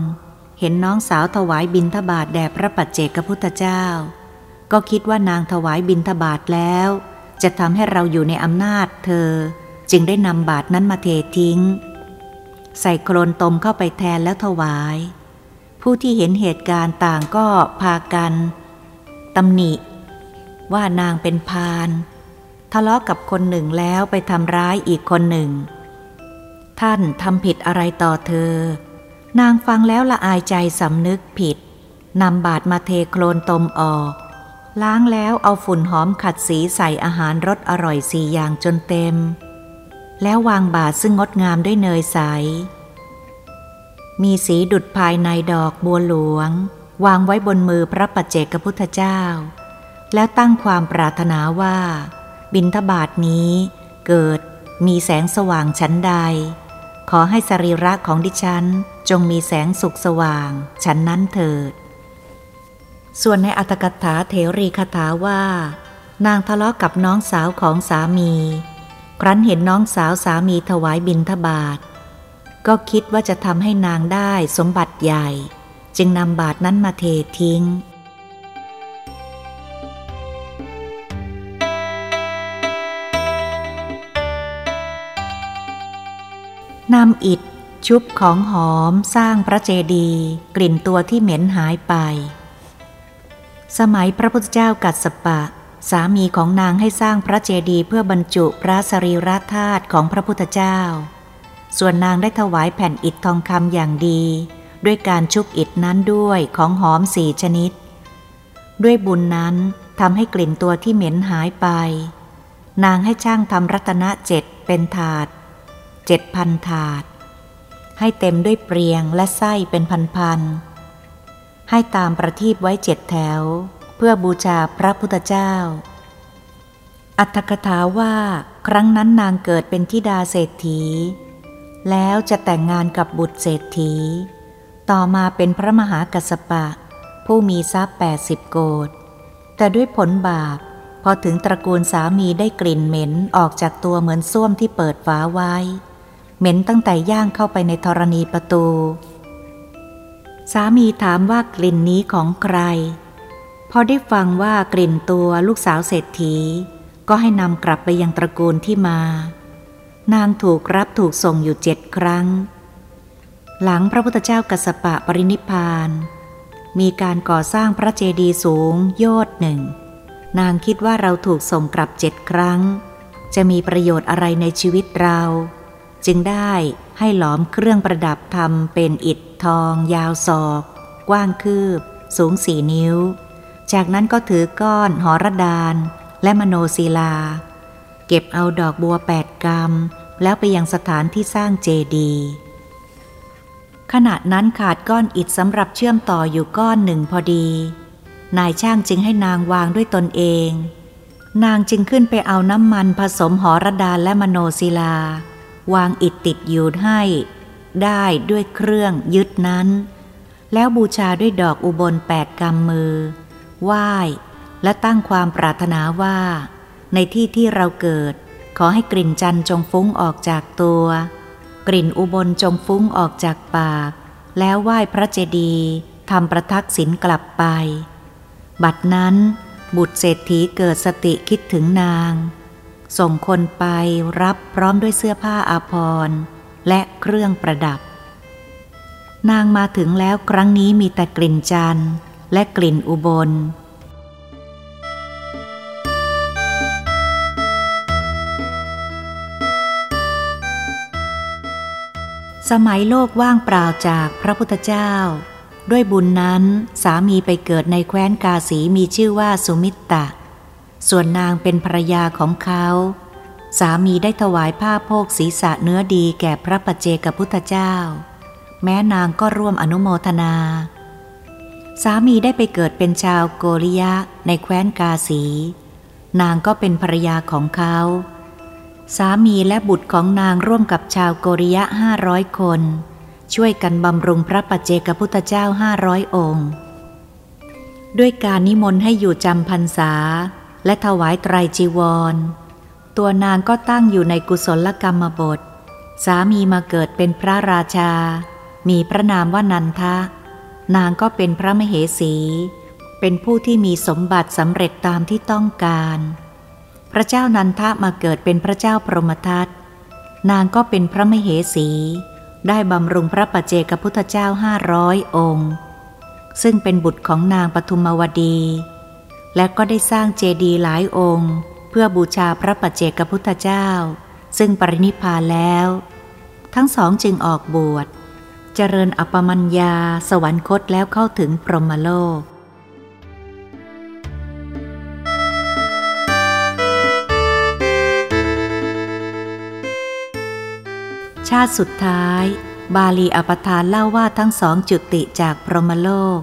เห็นน้องสาวถวายบิณฑบาตแด่พระปัจเจกพุทธเจ้า ก็คิดว่านางถวายบิณฑบาตแล้ว จะทำให้เราอยู่ในอำนาจเธอ จึงได้นำบาทนั้นมาเททิ้ง ใส่โคลนตมเข้าไปแทนแล้วถวาย ผู้ที่เห็นเหตุการณ์ต่างก็พากันตำหนิ ว่านางเป็นพานทะเลาะกับคนหนึ่งแล้วไปทำร้ายอีกคนหนึ่ง ท่านทำผิดอะไรต่อเธอ นางฟังแล้วละอายใจสำนึกผิดนำบาดมาเทโคลนตมออก ล้างแล้วเอาฝุ่นหอมขัดสีใส่อาหารรสอร่อยสี่อย่างจนเต็ม แล้ววางบาทซึ่งงดงามด้วยเนยใส มีสีดุดภายในดอกบัวหลวง วางไว้บนมือพระปัจเจกพุทธเจ้า แล้วตั้งความปรารถนาว่า บินทบาทนี้เกิดมีแสงสว่างชั้นใด ขอให้สรีระของดิฉันจงมีแสงสุขสว่างชั้นนั้นเถิด ส่วนในอัตถกถาเถรีคาถาว่า นางทะเลาะกับน้องสาวของสามี ครั้นเห็นน้องสาวสามีถวายบิณฑบาต ก็คิดว่าจะทำให้นางได้สมบัติใหญ่ จึงนำบาทนั้นมาเททิ้งนำอิฐชุบของหอมสร้างพระเจดีย์กลิ่นตัวที่เหม็นหายไป สมัยพระพุทธเจ้ากัดสปะ สามีของนางให้สร้างพระเจดีย์เพื่อบรรจุพระสรีระธาตุของพระพุทธเจ้า ส่วนนางได้ถวายแผ่นอิฐทองคำอย่างดี ด้วยการชุบอิฐนั้นด้วยของหอมสี่ชนิด ด้วยบุญนั้นทำให้กลิ่นตัวที่เหม็นหายไป นางให้ช่างทำรัตนเจ็ดเป็นถาดเจ็ดพันถาด ให้เต็มด้วยเปรียงและไส้เป็นพันๆ ให้ตามประทีปไว้เจ็ดแถว เพื่อบูชาพระพุทธเจ้า อัตถกถาว่าครั้งนั้นนางเกิดเป็นธิดาเศรษฐี แล้วจะแต่งงานกับบุตรเศรษฐี ต่อมาเป็นพระมหากัสปะ ผู้มีทรัพย์แปดสิบโกดแต่ด้วยผลบาปพอถึงตระกูลสามีได้กลิ่นเหม็นออกจากตัวเหมือนส้วมที่เปิดฝาไว้ เหม็นตั้งแต่ย่างเข้าไปในธรณีประตู สามีถามว่ากลิ่นนี้ของใคร พอได้ฟังว่ากลิ่นตัวลูกสาวเศรษฐี ก็ให้นำกลับไปยังตระกูลที่มา นางถูกรับถูกส่งอยู่เจ็ดครั้ง หลังพระพุทธเจ้ากัสปะปรินิพานมีการก่อสร้างพระเจดีย์สูงโยดหนึ่ง นางคิดว่าเราถูกส่งกลับเจ็ดครั้งจจะมีประโยชน์อะไรในชีวิตเรา จึงได้ให้หลอมเครื่องประดับทำเป็นอิฐ ทอง ยาวศอก กว้างคืบ สูงสี่นิ้ว จากนั้นก็ถือก้อนหอระดาน และมโนศิลา เก็บเอาดอกบัวแปดกรรม แล้วไปยังสถานที่สร้างเจดีย์ขณะนั้นขาดก้อนอิฐสำหรับเชื่อมต่ออยู่ก้อนหนึ่งพอดี นายช่างจึงให้นางวางด้วยตนเอง นางจึงขึ้นไปเอาน้ำมันผสมหอระดานและมโนศิลา วางอิฐติดอยู่ให้ ได้ด้วยเครื่องยึดนั้น แล้วบูชาด้วยดอกอุบลแปดกำมือ ไหว้ และตั้งความปรารถนาว่า ในที่ที่เราเกิด ขอให้กลิ่นจันจงฟุ้งออกจากตัว กลิ่นอุบลจงฟุ้งออกจากปาก แล้วไหว้พระเจดีย์ทำประทักษิณกลับไป บัดนั้นบุตรเศรษฐีเกิดสติคิดถึงนาง ส่งคนไปรับพร้อมด้วยเสื้อผ้าอาภรณ์ และเครื่องประดับ นางมาถึงแล้วครั้งนี้มีแต่กลิ่นจันและกลิ่นอุบล สมัยโลกว่างเปล่าจากพระพุทธเจ้า ด้วยบุญนั้นสามีไปเกิดในแคว้นกาสีมีชื่อว่าสุมิตตะ ส่วนนางเป็นภรรยาของเขา สามีได้ถวายผ้าโพกศีรษะเนื้อดีแก่พระปัจเจกพุทธเจ้า แม้นางก็ร่วมอนุโมทนา สามีได้ไปเกิดเป็นชาวโกริยะในแคว้นกาสี นางก็เป็นภรรยาของเขา สามีและบุตรของนางร่วมกับชาวโกริยะห้าร้อยคน ช่วยกันบำรุงพระปัจเจกพุทธเจ้าห้าร้อยองค์ ด้วยการนิมนต์ให้อยู่จำพรรษา และถวายไตรจีวร ตัวนางก็ตั้งอยู่ในกุศลกรรมบท สามีมาเกิดเป็นพระราชา มีพระนามว่านันทะ นางก็เป็นพระมเหสี เป็นผู้ที่มีสมบัติสำเร็จตามที่ต้องการ พระเจ้านันทะมาเกิดเป็นพระเจ้าพรหมทัต นางก็เป็นพระมเหสี ได้บำรุงพระปัจเจกพุทธเจ้าห้าร้อยองค์ ซึ่งเป็นบุตรของนางปทุมวดี และก็ได้สร้างเจดีย์หลายองค์ พื่อบูชาพระปัจเจกพุทธเจ้า ซึ่งปรินิพานแล้ว ทั้งสองจึงออกบวช เจริญอปมัญญาสวรรคตแล้วเข้าถึงพรหมโลกชาติสุดท้าย บาลีอปทานเล่าว่าทั้งสองจุติจากพรหมโลก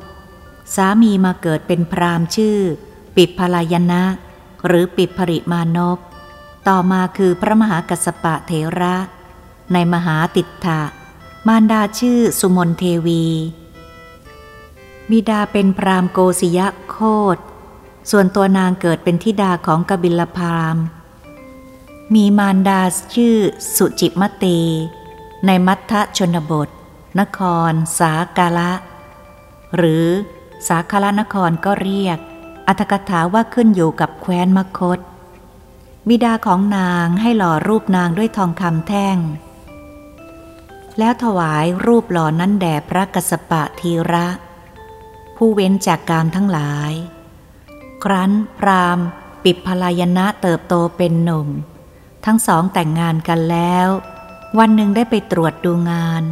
สามีมาเกิดเป็นพรามชื่อ ปิดพลายนะ หรือปิดผริมานพ ต่อมาคือพระมหากัสปะเถระ ในมหาติถะมารดาชื่อสุมนเทวี บิดาเป็นพรามโกศยะโคดส่วนตัวนางเกิดเป็นทิดาของกบิลพราม มีมารดาชื่อสุจิมตี ในมัทธชนบท นคร สากาละ หรือสาคาลนครก็เรียก อัตกถาว่าขึ้นอยู่กับแคว้นมคต บิดาของนางให้หล่อรูปนางด้วยทองคำแท่ง แล้วถวายรูปหล่อนั้นแด่พระกสปะทีระ ผู้เว้นจากกามทั้งหลาย ครั้นพรามปิดพลายนะเติบโตเป็นหนุ่ม ทั้งสองแต่งงานกันแล้ว วันหนึ่งได้ไปตรวจดูงาน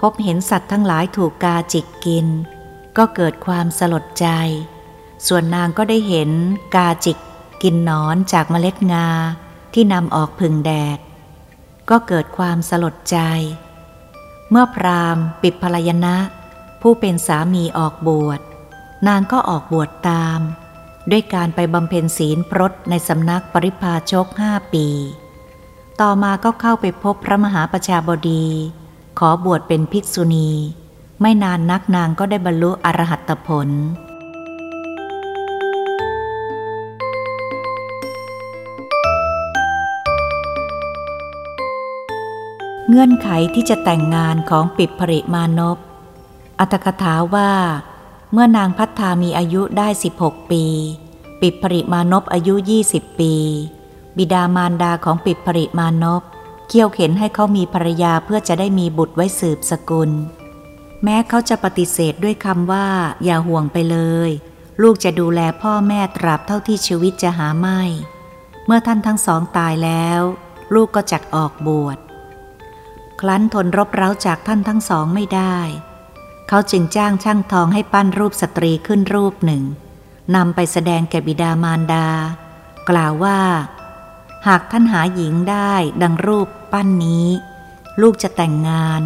พบเห็นสัตว์ทั้งหลายถูกกาจิกกิน ก็เกิดความสลดใจ ส่วนนางก็ได้เห็นกาจิกกินนอนจากเมล็ดงาที่นำออกพึ่งแดด ก็เกิดความสลดใจ เมื่อพรามปิดภรยนะ ผู้เป็นสามีออกบวช นางก็ออกบวชตาม ด้วยการไปบำเพ็ญศีลพรตในสำนักปริพาชกห้าปี ต่อมาก็เข้าไปพบพระมหาประชาบดี ขอบวชเป็นภิกษุณี ไม่นานนักนางก็ได้บรรลุอรหัตผล เงื่อนไขที่จะแต่งงานของปิดผริมานพ อัตกถาว่า เมื่อนางพัฒนามีอายุได้ 16 ปี ปิดปริมานพอายุ 20 ปี บิดามารดาของปิดปริมานพเคี่ยวเข็นให้เขามีภรรยาเพื่อจะได้มีบุตรไว้สืบสกุล แม้เขาจะปฏิเสธด้วยคำว่า อย่าห่วงไปเลย ลูกจะดูแลพ่อแม่ตราบเท่าที่ชีวิตจะหาไม่ เมื่อท่านทั้งสองตายแล้ว ลูกก็จักออกบวช ครั้นทนรบเร้าจากท่านทั้งสองไม่ได้ เขาจึงจ้างช่างทองให้ปั้นรูปสตรีขึ้นรูปหนึ่งนำไปแสดงแก่บิดามารดา กล่าวว่า หากท่านหาหญิงได้ดังรูปปั้นนี้ ลูกจะแต่งงาน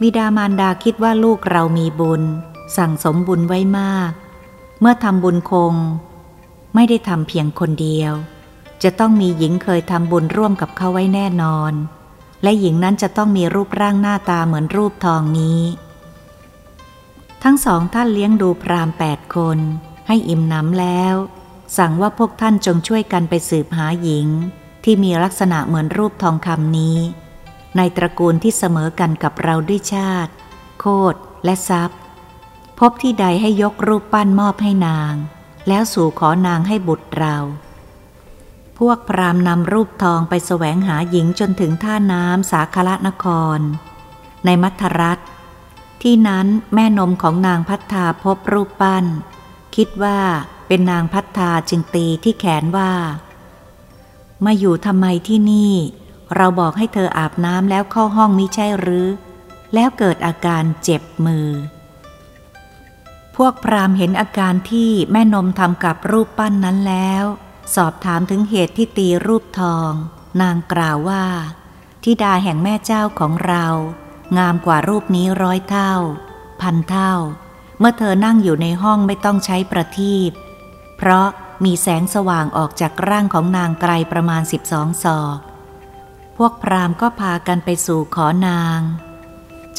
บิดามารดาคิดว่าลูกเรามีบุญ สั่งสมบุญไว้มาก เมื่อทำบุญคง ไม่ได้ทำเพียงคนเดียว จะต้องมีหญิงเคยทำบุญร่วมกับเขาไว้แน่นอน และหญิงนั้นจะต้องมีรูปร่างหน้าตาเหมือนรูปทองนี้ ทั้งสองท่านเลี้ยงดูพรามแปดคน ให้อิ่มหนำแล้ว สั่งว่าพวกท่านจงช่วยกันไปสืบหาหญิง ที่มีลักษณะเหมือนรูปทองคำนี้ ในตระกูลที่เสมอกันกับเราด้วยชาติ โคดและทรัพย์ พบที่ใดให้ยกรูปปั้นมอบให้นาง แล้วสู่ขอนางให้บุตรเรา พวกพรามนำรูปทองไปแสวงหาหญิงจนถึงท่าน้ำสาคละนคร ในมัทรัฐ ที่นั้นแม่นมของนางพัฒนาพบรูปปั้น คิดว่าเป็นนางพัฒนาจึงตีที่แขนว่า มาอยู่ทำไมที่นี่ เราบอกให้เธออาบน้ำแล้วเข้าห้องมิใช่หรือ แล้วเกิดอาการเจ็บมือ พวกพรามเห็นอาการที่แม่นมทำกับรูปปั้นนั้นแล้ว สอบถามถึงเหตุที่ตีรูปทอง นางกล่าวว่าทิดาแห่งแม่เจ้าของเรา งามกว่ารูปนี้ร้อยเท่า พันเท่า เมื่อเธอนั่งอยู่ในห้องไม่ต้องใช้ประทีปเพราะมีแสงสว่างออกจากร่างของนางไกลประมาณสิบสองศอก พวกพราหมณ์ก็พากันไปสู่ขอนาง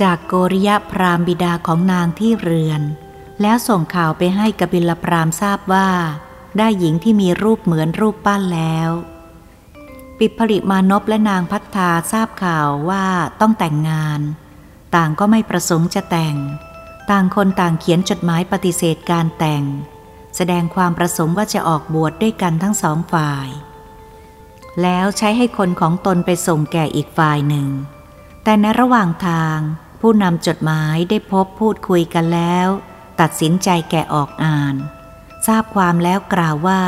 จากโกริยะพราหมณ์บิดาของนางที่เรือน แล้วส่งข่าวไปให้กบิลพราหมณ์ทราบว่า ได้หญิงที่มีรูปเหมือนรูปปั้นแล้ว ปิผลิมานพและนางพัฒนาทราบข่าวว่าต้องแต่งงาน ต่างก็ไม่ประสงค์จะแต่ง ต่างคนต่างเขียนจดหมายปฏิเสธการแต่ง แสดงความประสงค์ว่าจะออกบวชดด้วยกันทั้งสองฝ่าย แล้วใช้ให้คนของตนไปส่งแก่อีกฝ่ายหนึ่ง แต่ในระหว่างทาง ผู้นำจดหมายได้พบพูดคุยกันแล้ว ตัดสินใจแก่ออกอ่าน ทราบความแล้วกล่าวว่า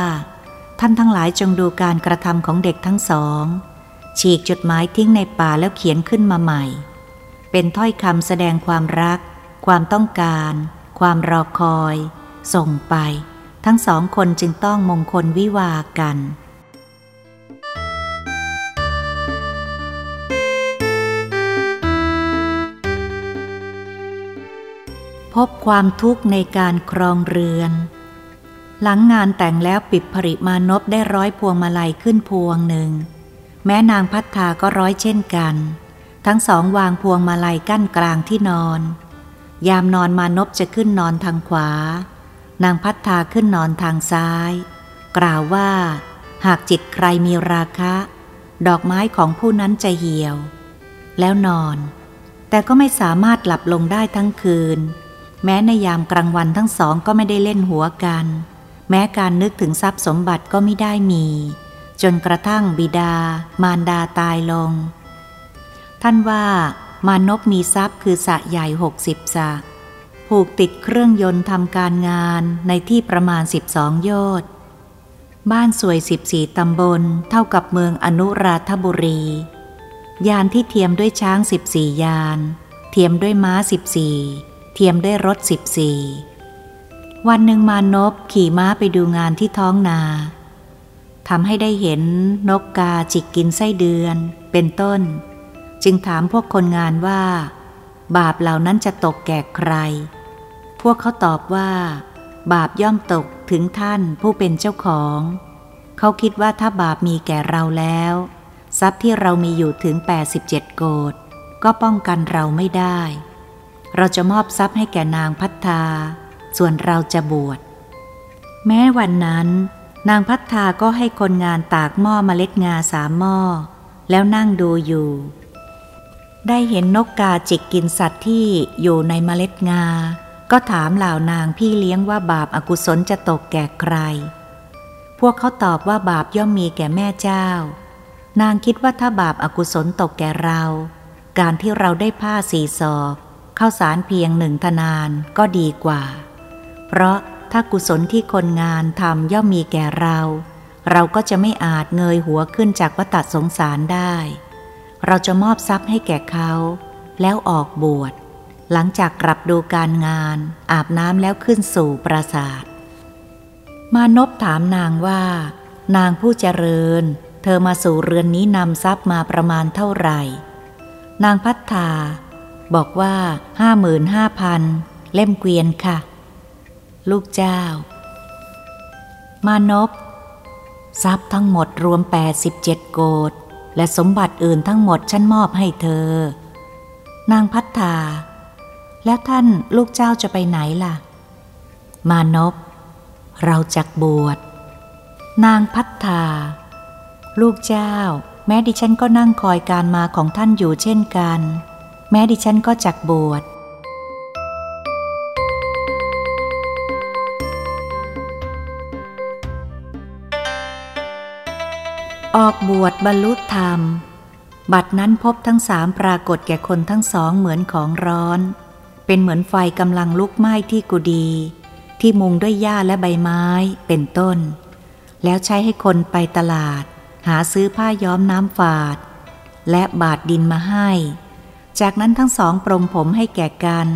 ท่านทั้งหลายจงดูการกระทำของเด็กทั้งสอง ฉีกจดหมายทิ้งในป่าแล้วเขียนขึ้นมาใหม่ เป็นถ้อยคำแสดงความรัก ความต้องการ ความรอคอย ส่งไป ทั้งสองคนจึงต้องมงคลวิวากันพบความทุกข์ในการครองเรือน หลังงานแต่งแล้วปิดผริมานพได้ร้อยพวงมาลัยขึ้นพวงหนึ่ง แม้นางพัฒนาก็ร้อยเช่นกัน ทั้งสองวางพวงมาลัยกั้นกลางที่นอน ยามนอนมานพจะขึ้นนอนทางขวา นางพัฒนาขึ้นนอนทางซ้าย กล่าวว่า หากจิตใครมีราคะ ดอกไม้ของผู้นั้นจะเหี่ยว แล้วนอน แต่ก็ไม่สามารถหลับลงได้ทั้งคืน แม้ในยามกลางวันทั้งสองก็ไม่ได้เล่นหัวกัน แม้การนึกถึงทรัพย์สมบัติก็ไม่ได้มี จนกระทั่งบิดา มารดาตายลง ท่านว่ามานพมีทรัพย์คือสะใหญ่หกสิบสะ ผูกติดเครื่องยนต์ทำการงานในที่ประมาณสิบสองโยชน์บ้านสวยสิบสี่ตำบลเท่ากับเมืองอนุราธบุรี ยานที่เทียมด้วยช้างสิบสี่ยาน เทียมด้วยม้าสิบสี่เทียมด้วยรถสิบสี่ วันหนึ่งมานพขี่ม้าไปดูงานที่ท้องนาทำให้ได้เห็นนกกาจิกกินไส้เดือน เป็นต้น จึงถามพวกคนงานว่า บาปเหล่านั้นจะตกแก่ใคร พวกเขาตอบว่า บาปย่อมตกถึงท่านผู้เป็นเจ้าของ เขาคิดว่าถ้าบาปมีแก่เราแล้ว ทรัพย์ที่เรามีอยู่ถึง 87 โกดก็ป้องกันเราไม่ได้ เราจะมอบทรัพย์ให้แก่นางพัฒนา ส่วนเราจะบวช แม้วันนั้น นางพัฒนาก็ให้คนงานตากหม้อมเมล็ดงาสามหม้อ แล้วนั่งดูอยู่ ได้เห็นนกกาจิกกินสัตว์ที่อยู่ในเมล็ดงา ก็ถามเหล่านางพี่เลี้ยงว่าบาปอากุศลจะตกแก่ใคร พวกเขาตอบว่าบาปย่อมมีแก่แม่เจ้า นางคิดว่าถ้าบาปอากุศลตกแก่เรา การที่เราได้ผ้าสีศอกข้าวสารเพียงหนึ่งทนานก็ดีกว่า เพราะถ้ากุศลที่คนงานทำย่อมมีแก่เรา เราก็จะไม่อาจเงยหัวขึ้นจากวัฏสงสารได้ เราจะมอบทรัพย์ให้แก่เขา แล้วออกบวช หลังจากกลับดูการงาน อาบน้ำแล้วขึ้นสู่ปราสาท มานพถามนางว่า นางผู้เจริญ เธอมาสู่เรือนนี้นำทรัพย์มาประมาณเท่าไหร่ นางพัฒนาบอกว่าห้าหมื่นห้าพันเล่มเกวียนค่ะ ลูกเจ้า มานพทรัพย์ทั้งหมดรวม 87 โกดและสมบัติอื่นทั้งหมดฉันมอบให้เธอ นางพัฒนาแล้วท่านลูกเจ้าจะไปไหนล่ะ มานพเราจักบวช นางพัฒนาลูกเจ้า แม้ดิฉันก็นั่งคอยการมาของท่านอยู่เช่นกัน แม้ดิฉันก็จักบวช ออกบวชบรรลุธรรม บัดนั้นพบทั้งสามปรากฏแก่คนทั้งสองเหมือนของร้อน เป็นเหมือนไฟกำลังลุกไหม้ที่กุดี ที่มุงด้วยหญ้าและใบไม้เป็นต้น แล้วใช้ให้คนไปตลาด หาซื้อผ้าย้อมน้ำฝาด และบาดดินมาให้ จากนั้นทั้งสองปรงผมให้แก่กัน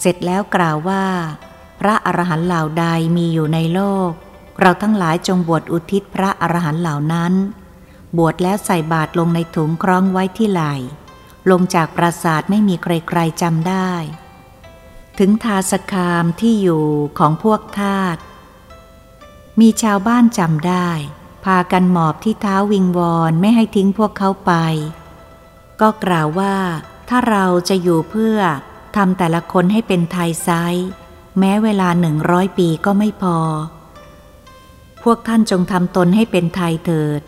เสร็จแล้วกล่าวว่า พระอรหันต์เหล่าใดมีอยู่ในโลก เราทั้งหลายจงบวชอุทิศพระอรหันต์เหล่านั้น บวชแล้วใส่บาตรลงในถุงคล้องไว้ที่ไหล่ลงจากปราสาทไม่มีใครๆจำได้ ถึงทาสคามที่อยู่ของพวกทาสมีชาวบ้านจำได้ พากันหมอบที่เท้าวิงวอนไม่ให้ทิ้งพวกเขาไป ก็กล่าวว่าถ้าเราจะอยู่เพื่อทำแต่ละคนให้เป็นไทยไซแม้เวลาหนึ่งร้อยปีก็ไม่พอ พวกท่านจงทำตนให้เป็นไทยเถิด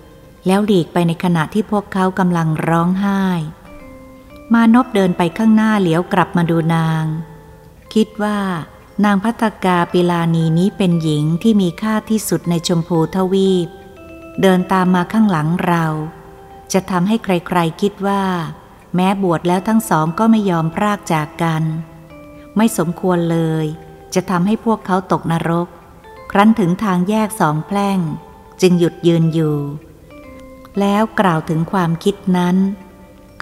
แล้วหลีกไปในขณะที่พวกเขากำลังร้องไห้ มานพเดินไปข้างหน้าเหลียวกลับมาดูนาง คิดว่านางพัตกาปิลานีนี้เป็นหญิงที่มีค่าที่สุดในชมพูทวีป เดินตามมาข้างหลังเรา จะทำให้ใครๆคิดว่า แม้บวชแล้วทั้งสองก็ไม่ยอมพรากจากกัน ไม่สมควรเลย จะทำให้พวกเขาตกนรก ครั้นถึงทางแยกสองแพร่ง จึงหยุดยืนอยู่ แล้วกล่าวถึงความคิดนั้น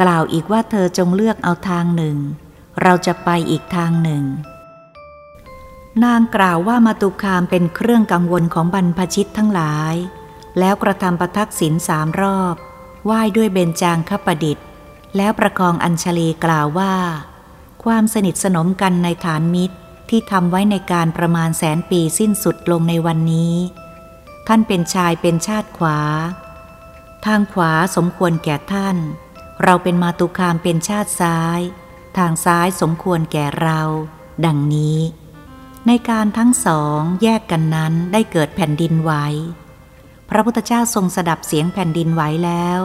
กล่าวอีกว่าเธอจงเลือกเอาทางหนึ่ง เราจะไปอีกทางหนึ่ง นางกล่าวว่ามาตุคามเป็นเครื่องกังวลของบรรพชิตทั้งหลาย แล้วกระทำประทักษิณสามรอบไหว้ด้วยเบญจางคประดิษฐ์ แล้วประคองอัญชลีกล่าวว่า ความสนิทสนมกันในฐานมิตรที่ทำไว้ในการประมาณแสนปีสิ้นสุดลงในวันนี้ ท่านเป็นชายเป็นชาติขวา ทางขวาสมควรแก่ท่าน เราเป็นมาตุคามเป็นชาติซ้าย ทางซ้ายสมควรแก่เรา ดังนี้ ในการทั้งสองแยกกันนั้นได้เกิดแผ่นดินไหวพระพุทธเจ้าทรงสดับเสียงแผ่นดินไหวแล้ว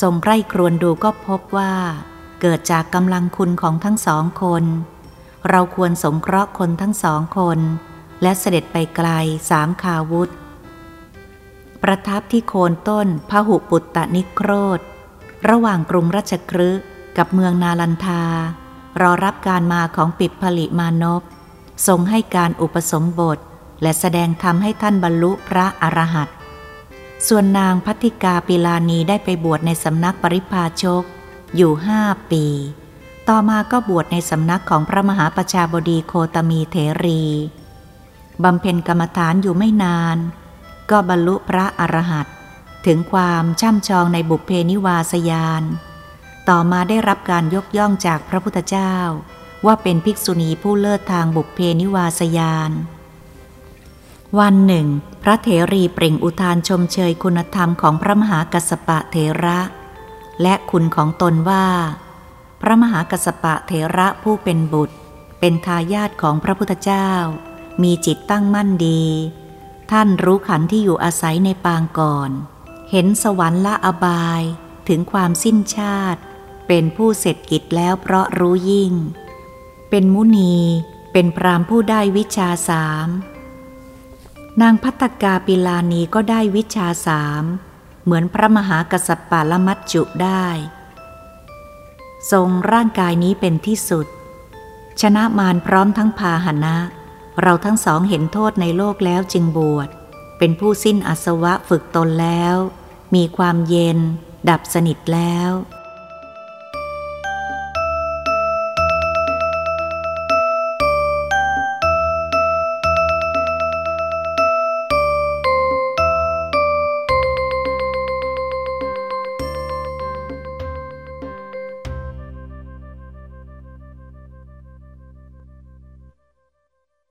ทรงไร่ครวนดูก็พบว่า เกิดจากกำลังคุณของทั้งสองคน เราควรสงเคราะห์คนทั้งสองคน และเสด็จไปไกลสามคาวุธ ประทับที่โคนต้นพหุปุตตนิโครธ ระหว่างกรุงรัชครึกับเมืองนาลันทา รอรับการมาของปิดผลิมานพทรงให้การอุปสมบท และแสดงธรรมให้ท่านบรรลุพระอรหันต์ส่วนนางภัททกาปิลานีได้ไปบวชในสำนักปริพาชก อยู่ห้าปี ต่อมาก็บวชในสำนักของพระมหาประชาบดีโคตมีเถรีบำเพ็ญกรรมฐานอยู่ไม่นาน ก็บรรลุพระอรหันต์ถึงความช่ำชองในบุพเพนิวาสญาณ ต่อมาได้รับการยกย่องจากพระพุทธเจ้า ว่าเป็นภิกษุณีผู้เลิศทางบุพเพนิวาสญาณ วันหนึ่ง พระเถรีเปล่งอุทานชมเชยคุณธรรมของพระมหากัสปะเถระ และคุณของตนว่า พระมหากัสปะเถระผู้เป็นบุตร เป็นทายาทของพระพุทธเจ้า มีจิตตั้งมั่นดี ท่านรู้ขันที่อยู่อาศัยในปางก่อน เห็นสวรรค์ละอบายถึงความสิ้นชาติ เป็นผู้เสร็จกิจแล้วเพราะรู้ยิ่ง เป็นมุนีเป็นพรามผู้ได้วิชาสามนางพัตกาปิลานีก็ได้วิชาสามเหมือนพระมหากษัตริย์ปาลมัจจุได้ ทรงร่างกายนี้เป็นที่สุด ชนะมารพร้อมทั้งพาหนะ เราทั้งสองเห็นโทษในโลกแล้วจึงบวช เป็นผู้สิ้นอาสวะฝึกตนแล้ว มีความเย็น ดับสนิทแล้ว